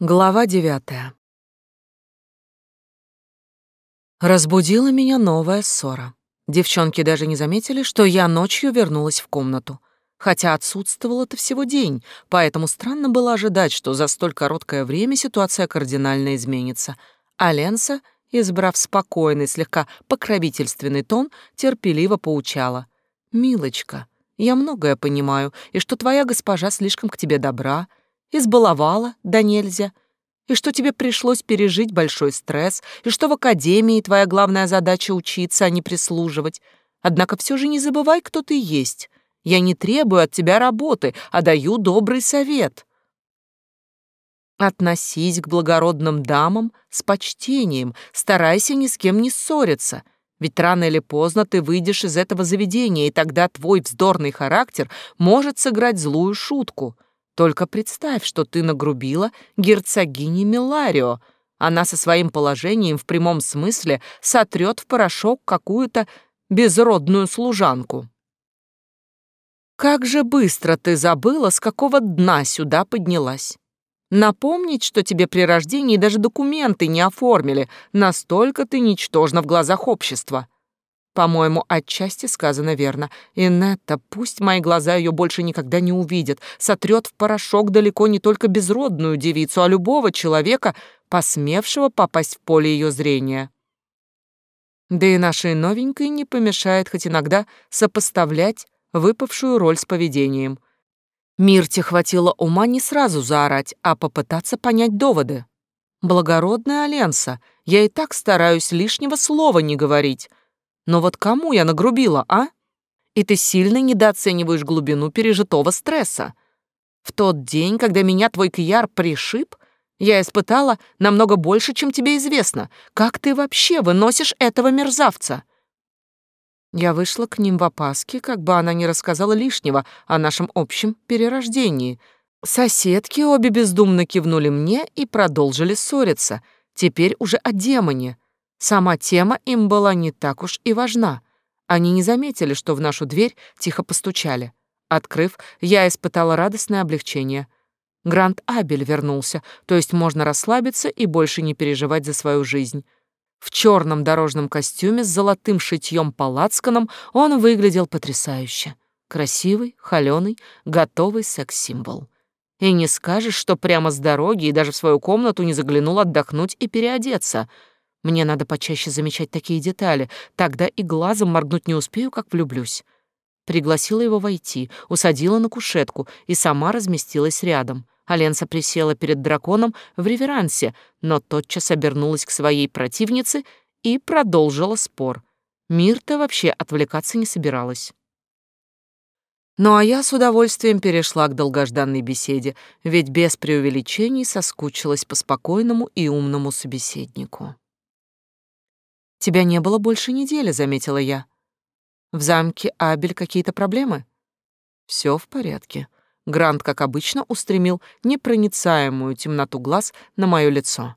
Глава девятая. Разбудила меня новая ссора. Девчонки даже не заметили, что я ночью вернулась в комнату. Хотя отсутствовала-то всего день, поэтому странно было ожидать, что за столь короткое время ситуация кардинально изменится. А Ленса, избрав спокойный, слегка покровительственный тон, терпеливо поучала. «Милочка, я многое понимаю, и что твоя госпожа слишком к тебе добра, избаловала, да нельзя, и что тебе пришлось пережить большой стресс, и что в академии твоя главная задача учиться, а не прислуживать. Однако все же не забывай, кто ты есть. Я не требую от тебя работы, а даю добрый совет. Относись к благородным дамам с почтением, старайся ни с кем не ссориться, ведь рано или поздно ты выйдешь из этого заведения, и тогда твой вздорный характер может сыграть злую шутку — только представь, что ты нагрубила герцогине Миларио. Она со своим положением в прямом смысле сотрет в порошок какую-то безродную служанку. Как же быстро ты забыла, с какого дна сюда поднялась. Напомнить, что тебе при рождении даже документы не оформили, настолько ты ничтожна в глазах общества. По-моему, отчасти сказано верно. Инетта, пусть мои глаза ее больше никогда не увидят, сотрет в порошок далеко не только безродную девицу, а любого человека, посмевшего попасть в поле ее зрения. Да и нашей новенькой не помешает хоть иногда сопоставлять выпавшую роль с поведением. Мирте хватило ума не сразу заорать, а попытаться понять доводы. Благородная Аленса, я и так стараюсь лишнего слова не говорить, но вот кому я нагрубила, а? И ты сильно недооцениваешь глубину пережитого стресса. В тот день, когда меня твой кияр пришиб, я испытала намного больше, чем тебе известно. Как ты вообще выносишь этого мерзавца?» Я вышла к ним в опаске, как бы она не рассказала лишнего о нашем общем перерождении. Соседки обе бездумно кивнули мне и продолжили ссориться, теперь уже о демоне — Сама тема им была не так уж и важна. Они не заметили, что в нашу дверь тихо постучали. Открыв, я испытала радостное облегчение. Грант Абель вернулся, то есть можно расслабиться и больше не переживать за свою жизнь. В черном дорожном костюме с золотым шитьем по лацканам он выглядел потрясающе. Красивый, холеный, готовый секс-символ. И не скажешь, что прямо с дороги и даже в свою комнату не заглянул отдохнуть и переодеться — мне надо почаще замечать такие детали, тогда и глазом моргнуть не успею, как влюблюсь. Пригласила его войти, усадила на кушетку и сама разместилась рядом. Аленса присела перед драконом в реверансе, но тотчас обернулась к своей противнице и продолжила спор. Мирта вообще отвлекаться не собиралась. Ну а я с удовольствием перешла к долгожданной беседе, ведь без преувеличений соскучилась по спокойному и умному собеседнику. Тебя не было больше недели, заметила я. В замке Абель какие-то проблемы? Все в порядке. Грант, как обычно, устремил непроницаемую темноту глаз на мое лицо.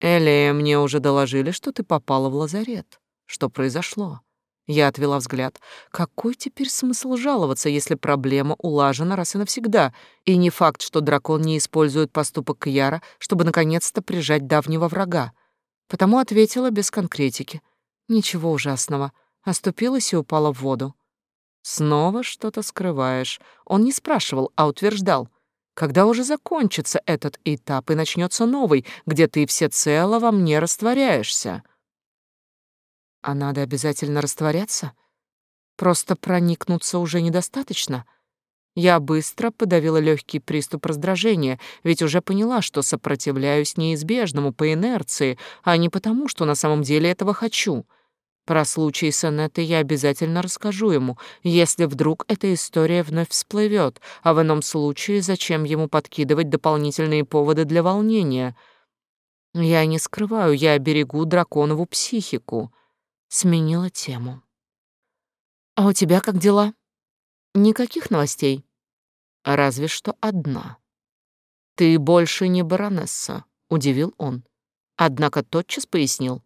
Элия, мне уже доложили, что ты попала в лазарет. Что произошло? Я отвела взгляд. Какой теперь смысл жаловаться, если проблема улажена раз и навсегда? И не факт, что дракон не использует поступок Кьяра, чтобы наконец-то прижать давнего врага. Потому ответила без конкретики. Ничего ужасного. Оступилась и упала в воду. Снова что-то скрываешь. Он не спрашивал, а утверждал. Когда уже закончится этот этап и начнется новый, где ты всецело во мне растворяешься? А надо обязательно растворяться? Просто проникнуться уже недостаточно — я быстро подавила легкий приступ раздражения, ведь уже поняла, что сопротивляюсь неизбежному по инерции, а не потому, что на самом деле этого хочу. Про случай с Анеттой я обязательно расскажу ему, если вдруг эта история вновь всплывет, а в ином случае зачем ему подкидывать дополнительные поводы для волнения? Я не скрываю, я берегу драконову психику. Сменила тему. «А у тебя как дела?» «Никаких новостей?» Разве что одна. «Ты больше не баронесса», — удивил он. Однако тотчас пояснил.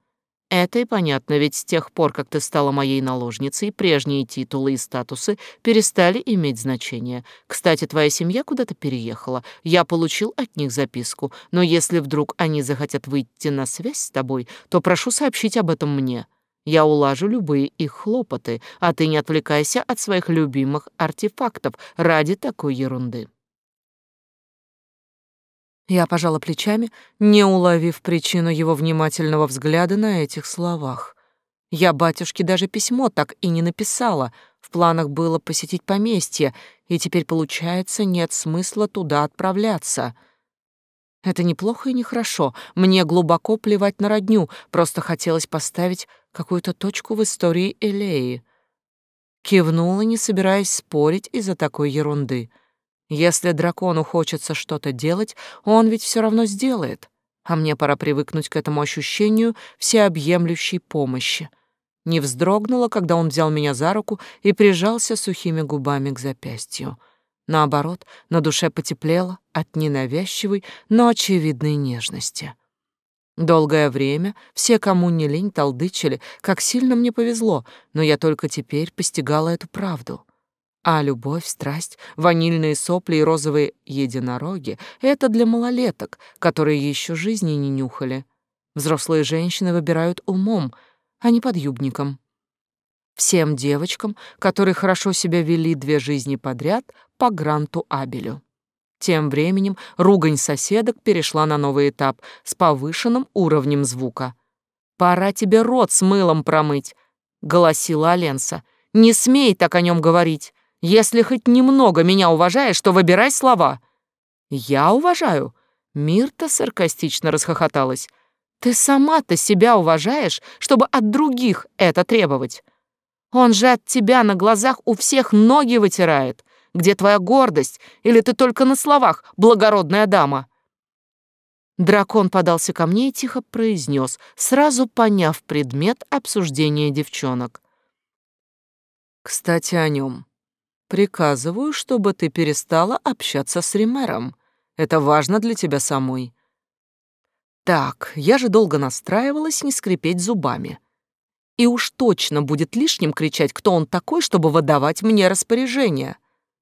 Это и понятно, ведь с тех пор, как ты стала моей наложницей, прежние титулы и статусы перестали иметь значение. Кстати, твоя семья куда-то переехала. Я получил от них записку, но если вдруг они захотят выйти на связь с тобой, то прошу сообщить об этом мне. Я улажу любые их хлопоты, а ты не отвлекайся от своих любимых артефактов ради такой ерунды. Я пожала плечами, не уловив причину его внимательного взгляда на этих словах. Я батюшке даже письмо так и не написала. В планах было посетить поместье, и теперь, получается, нет смысла туда отправляться. Это неплохо и нехорошо. Мне глубоко плевать на родню, просто хотелось поставить какую-то точку в истории Элеи. Кивнула, не собираясь спорить из-за такой ерунды — если дракону хочется что-то делать, он ведь все равно сделает. А мне пора привыкнуть к этому ощущению всеобъемлющей помощи. Не вздрогнула, когда он взял меня за руку и прижался сухими губами к запястью. Наоборот, на душе потеплело от ненавязчивой, но очевидной нежности. Долгое время все, кому не лень, толдычили, как сильно мне повезло, но я только теперь постигала эту правду. А любовь, страсть, ванильные сопли и розовые единороги — это для малолеток, которые еще жизни не нюхали. Взрослые женщины выбирают умом, а не подъюбником. Всем девочкам, которые хорошо себя вели две жизни подряд, по гранту Абелю. Тем временем ругань соседок перешла на новый этап с повышенным уровнем звука. «Пора тебе рот с мылом промыть», — голосила Аленса. «Не смей так о нем говорить. Если хоть немного меня уважаешь, то выбирай слова». «Я уважаю?» Мирта саркастично расхохоталась. «Ты сама-то себя уважаешь, чтобы от других это требовать? Он же от тебя на глазах у всех ноги вытирает. Где твоя гордость? Или ты только на словах, благородная дама?» Дракон подался ко мне и тихо произнес, сразу поняв предмет обсуждения девчонок. «Кстати, о нем. Приказываю, чтобы ты перестала общаться с Римером. Это важно для тебя самой. Так, я же долго настраивалась не скрипеть зубами. И уж точно будет лишним кричать, кто он такой, чтобы выдавать мне распоряжение.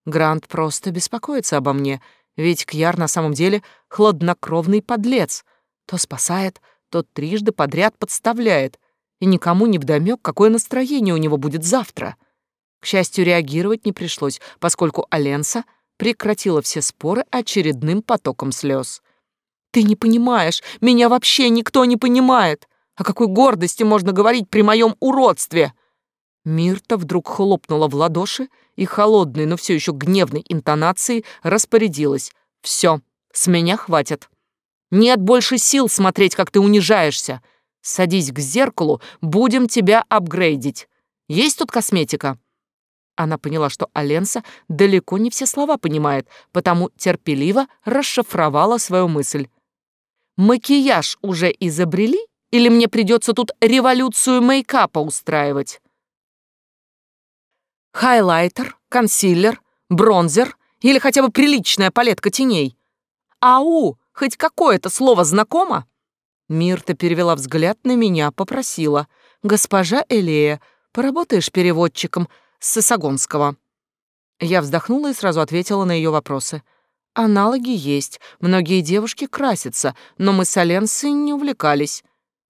Грант просто беспокоится обо мне, ведь Кьяр на самом деле хладнокровный подлец. То спасает, то трижды подряд подставляет, и никому не вдомёк, какое настроение у него будет завтра. К счастью, реагировать не пришлось, поскольку Аленса прекратила все споры очередным потоком слез. «Ты не понимаешь, меня вообще никто не понимает! О какой гордости можно говорить при моем уродстве?» Мирта вдруг хлопнула в ладоши и холодной, но все еще гневной интонацией распорядилась. «Все, с меня хватит. Нет больше сил смотреть, как ты унижаешься. Садись к зеркалу, будем тебя апгрейдить. Есть тут косметика?» Она поняла, что Аленса далеко не все слова понимает, потому терпеливо расшифровала свою мысль. «Макияж уже изобрели? Или мне придется тут революцию мейкапа устраивать?» «Хайлайтер, консилер, бронзер или хотя бы приличная палетка теней? Ау, хоть какое-то слово знакомо?» Мирта перевела взгляд на меня, попросила. «Госпожа Элея, поработаешь переводчиком?» с Сысагонского. Я вздохнула и сразу ответила на ее вопросы. Аналоги есть, многие девушки красятся, но мы с Аленсой не увлекались.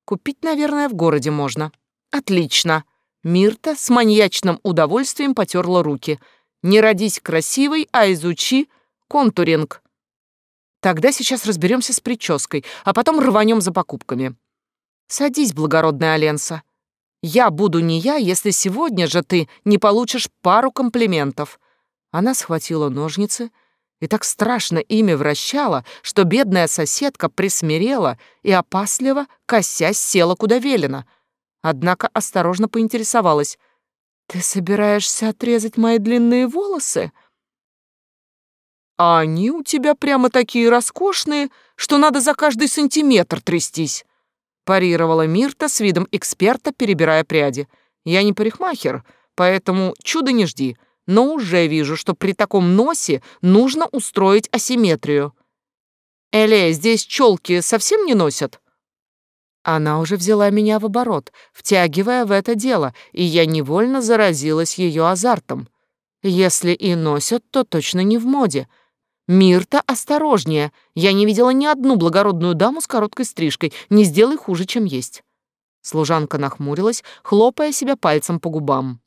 Купить, наверное, в городе можно. Отлично. Мирта с маньячным удовольствием потерла руки. Не родись красивой, а изучи контуринг. Тогда сейчас разберемся с прической, а потом рванем за покупками. Садись, благородная Аленса. Я буду не я, если сегодня же ты не получишь пару комплиментов». Она схватила ножницы и так страшно ими вращала, что бедная соседка присмирела и опасливо, косясь, села куда велено. Однако осторожно поинтересовалась. «Ты собираешься отрезать мои длинные волосы?» «А они у тебя прямо такие роскошные, что надо за каждый сантиметр трястись» парировала Мирта с видом эксперта, перебирая пряди. «Я не парикмахер, поэтому чуда не жди, но уже вижу, что при таком носе нужно устроить асимметрию». «Эле, здесь челки совсем не носят?» Она уже взяла меня в оборот, втягивая в это дело, и я невольно заразилась ее азартом. Если и носят, то точно не в моде. Мирта осторожнее. Я не видела ни одну благородную даму с короткой стрижкой. Не сделай хуже, чем есть. Служанка нахмурилась, хлопая себя пальцем по губам.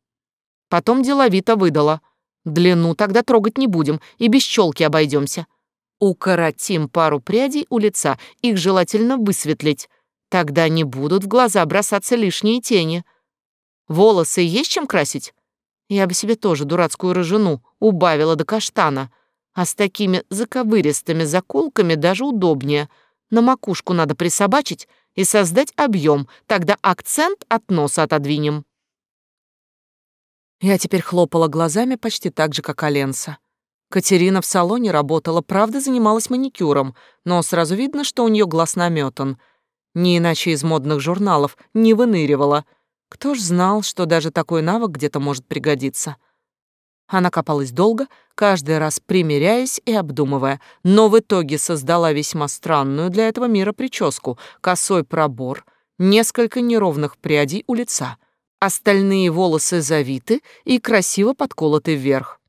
Потом деловито выдала. Длину тогда трогать не будем и без челки обойдемся. Укоротим пару прядей у лица, их желательно высветлить. Тогда не будут в глаза бросаться лишние тени. Волосы есть чем красить? Я бы себе тоже дурацкую рыжину убавила до каштана. А с такими заковыристыми заколками даже удобнее. На макушку надо присобачить и создать объем, тогда акцент от носа отодвинем. Я теперь хлопала глазами почти так же, как Аленса. Катерина в салоне работала, правда, занималась маникюром, но сразу видно, что у нее глаз наметан — не иначе из модных журналов, не выныривала. Кто ж знал, что даже такой навык где-то может пригодиться? Она копалась долго, каждый раз примеряясь и обдумывая, но в итоге создала весьма странную для этого мира прическу, косой пробор, несколько неровных прядей у лица. Остальные волосы завиты и красиво подколоты вверх.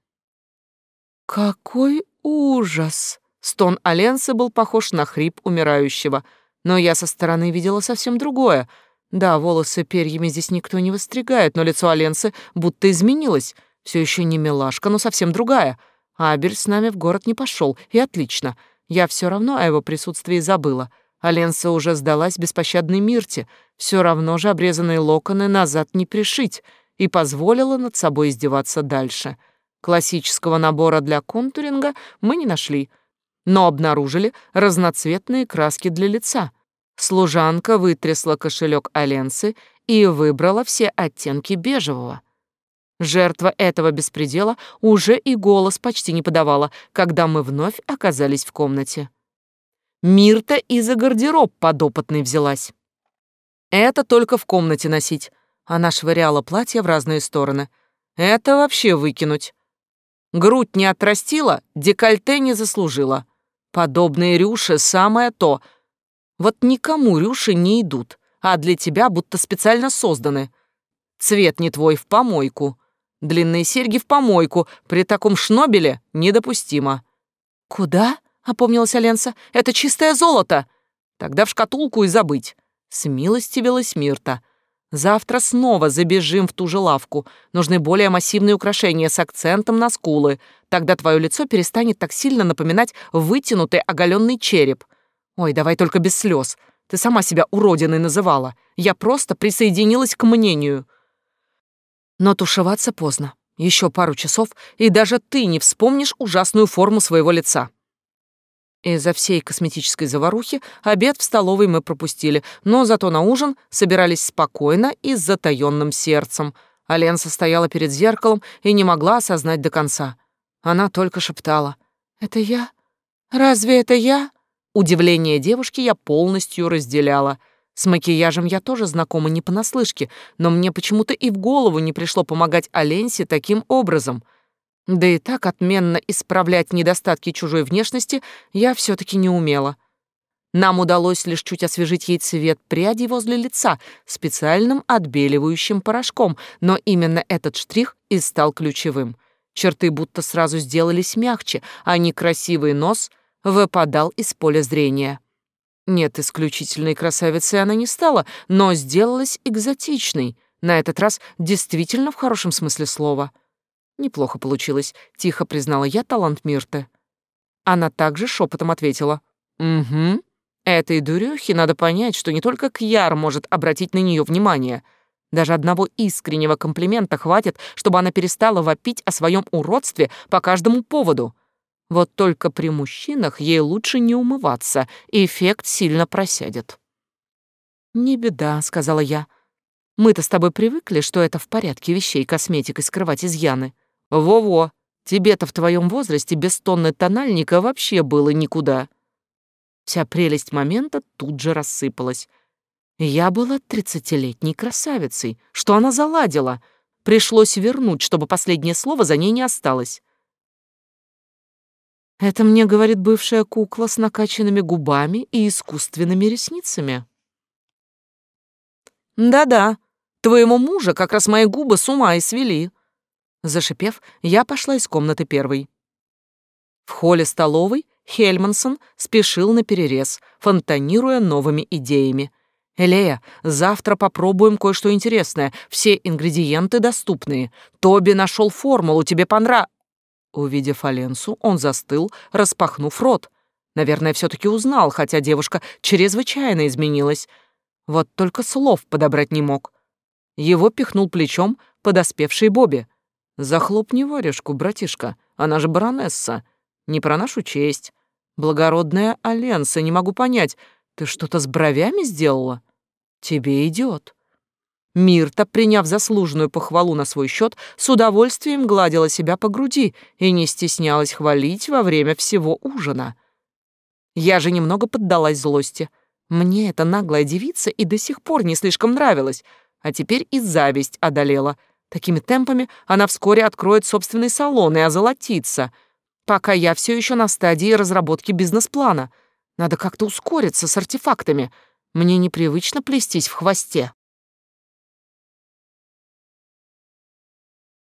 «Какой ужас!» Стон Аленсы был похож на хрип умирающего — но я со стороны видела совсем другое. Да, волосы перьями здесь никто не выстригает, но лицо Аленсы будто изменилось. Все еще не милашка, но совсем другая. Абель с нами в город не пошел, и отлично. Я все равно о его присутствии забыла. Аленса уже сдалась беспощадной Мирте, все равно же обрезанные локоны назад не пришить, и позволила над собой издеваться дальше. Классического набора для контуринга мы не нашли — но обнаружили разноцветные краски для лица. Служанка вытрясла кошелек Аленсы и выбрала все оттенки бежевого. Жертва этого беспредела уже и голос почти не подавала, когда мы вновь оказались в комнате. Мирта и за гардероб подопытной взялась. Это только в комнате носить. Она швыряла платье в разные стороны. Это вообще выкинуть. Грудь не отрастила, декольте не заслужила. Подобные рюши — самое то. Вот никому рюши не идут, а для тебя будто специально созданы. Цвет не твой в помойку. Длинные серьги в помойку. При таком шнобеле недопустимо. «Куда?» — опомнилась Аленса. «Это чистое золото!» «Тогда в шкатулку и забыть». Смилостивилась Мирта. «Завтра снова забежим в ту же лавку. Нужны более массивные украшения с акцентом на скулы. Тогда твое лицо перестанет так сильно напоминать вытянутый оголенный череп. Ой, давай только без слез. Ты сама себя уродиной называла. Я просто присоединилась к мнению. Но тушеваться поздно. Еще пару часов, и даже ты не вспомнишь ужасную форму своего лица. Из-за всей косметической заварухи обед в столовой мы пропустили, но зато на ужин собирались спокойно и с затаённым сердцем. Аленса стояла перед зеркалом и не могла осознать до конца. Она только шептала. «Это я? Разве это я?» Удивление девушки я полностью разделяла. С макияжем я тоже знакома не понаслышке, но мне почему-то и в голову не пришло помогать Аленсе таким образом. Да и так отменно исправлять недостатки чужой внешности я все таки не умела. Нам удалось лишь чуть освежить ей цвет прядей возле лица специальным отбеливающим порошком, но именно этот штрих и стал ключевым. Черты будто сразу сделались мягче, а некрасивый нос выпадал из поля зрения. Нет, исключительной красавицей она не стала, но сделалась экзотичной, на этот раз действительно в хорошем смысле слова. Неплохо получилось, тихо признала я талант Мирты. Она также шепотом ответила. «Угу. Этой дурюхе надо понять, что не только Кьяр может обратить на нее внимание — даже одного искреннего комплимента хватит, чтобы она перестала вопить о своем уродстве по каждому поводу. Вот только при мужчинах ей лучше не умываться, эффект сильно просядет. «Не беда», — сказала я. «Мы-то с тобой привыкли, что это в порядке вещей косметикой скрывать изъяны. Во-во, тебе-то в твоем возрасте без тонны тональника вообще было никуда». Вся прелесть момента тут же рассыпалась. Я была тридцатилетней красавицей. Что она заладила? Пришлось вернуть, чтобы последнее слово за ней не осталось. Это мне говорит бывшая кукла с накачанными губами и искусственными ресницами. Да-да, твоему мужа как раз мои губы с ума и свели. Зашипев, я пошла из комнаты первой. В холле столовой Хельмансон спешил на перерез, фонтанируя новыми идеями. «Элея, завтра попробуем кое-что интересное. Все ингредиенты доступные. Тоби нашел формулу, тебе понрав...» Увидев Аленсу, он застыл, распахнув рот. Наверное, все-таки узнал, хотя девушка чрезвычайно изменилась. Вот только слов подобрать не мог. Его пихнул плечом подоспевший Бобби. «Захлопни варежку, братишка, она же баронесса. Не про нашу честь. Благородная Аленса, не могу понять, ты что-то с бровями сделала? Тебе идет. Мирта, приняв заслуженную похвалу на свой счет, с удовольствием гладила себя по груди и не стеснялась хвалить во время всего ужина. Я же немного поддалась злости. Мне эта наглая девица и до сих пор не слишком нравилась, а теперь и зависть одолела. Такими темпами она вскоре откроет собственный салон и озолотится — Пока я все еще на стадии разработки бизнес-плана. Надо как-то ускориться с артефактами. Мне непривычно плестись в хвосте.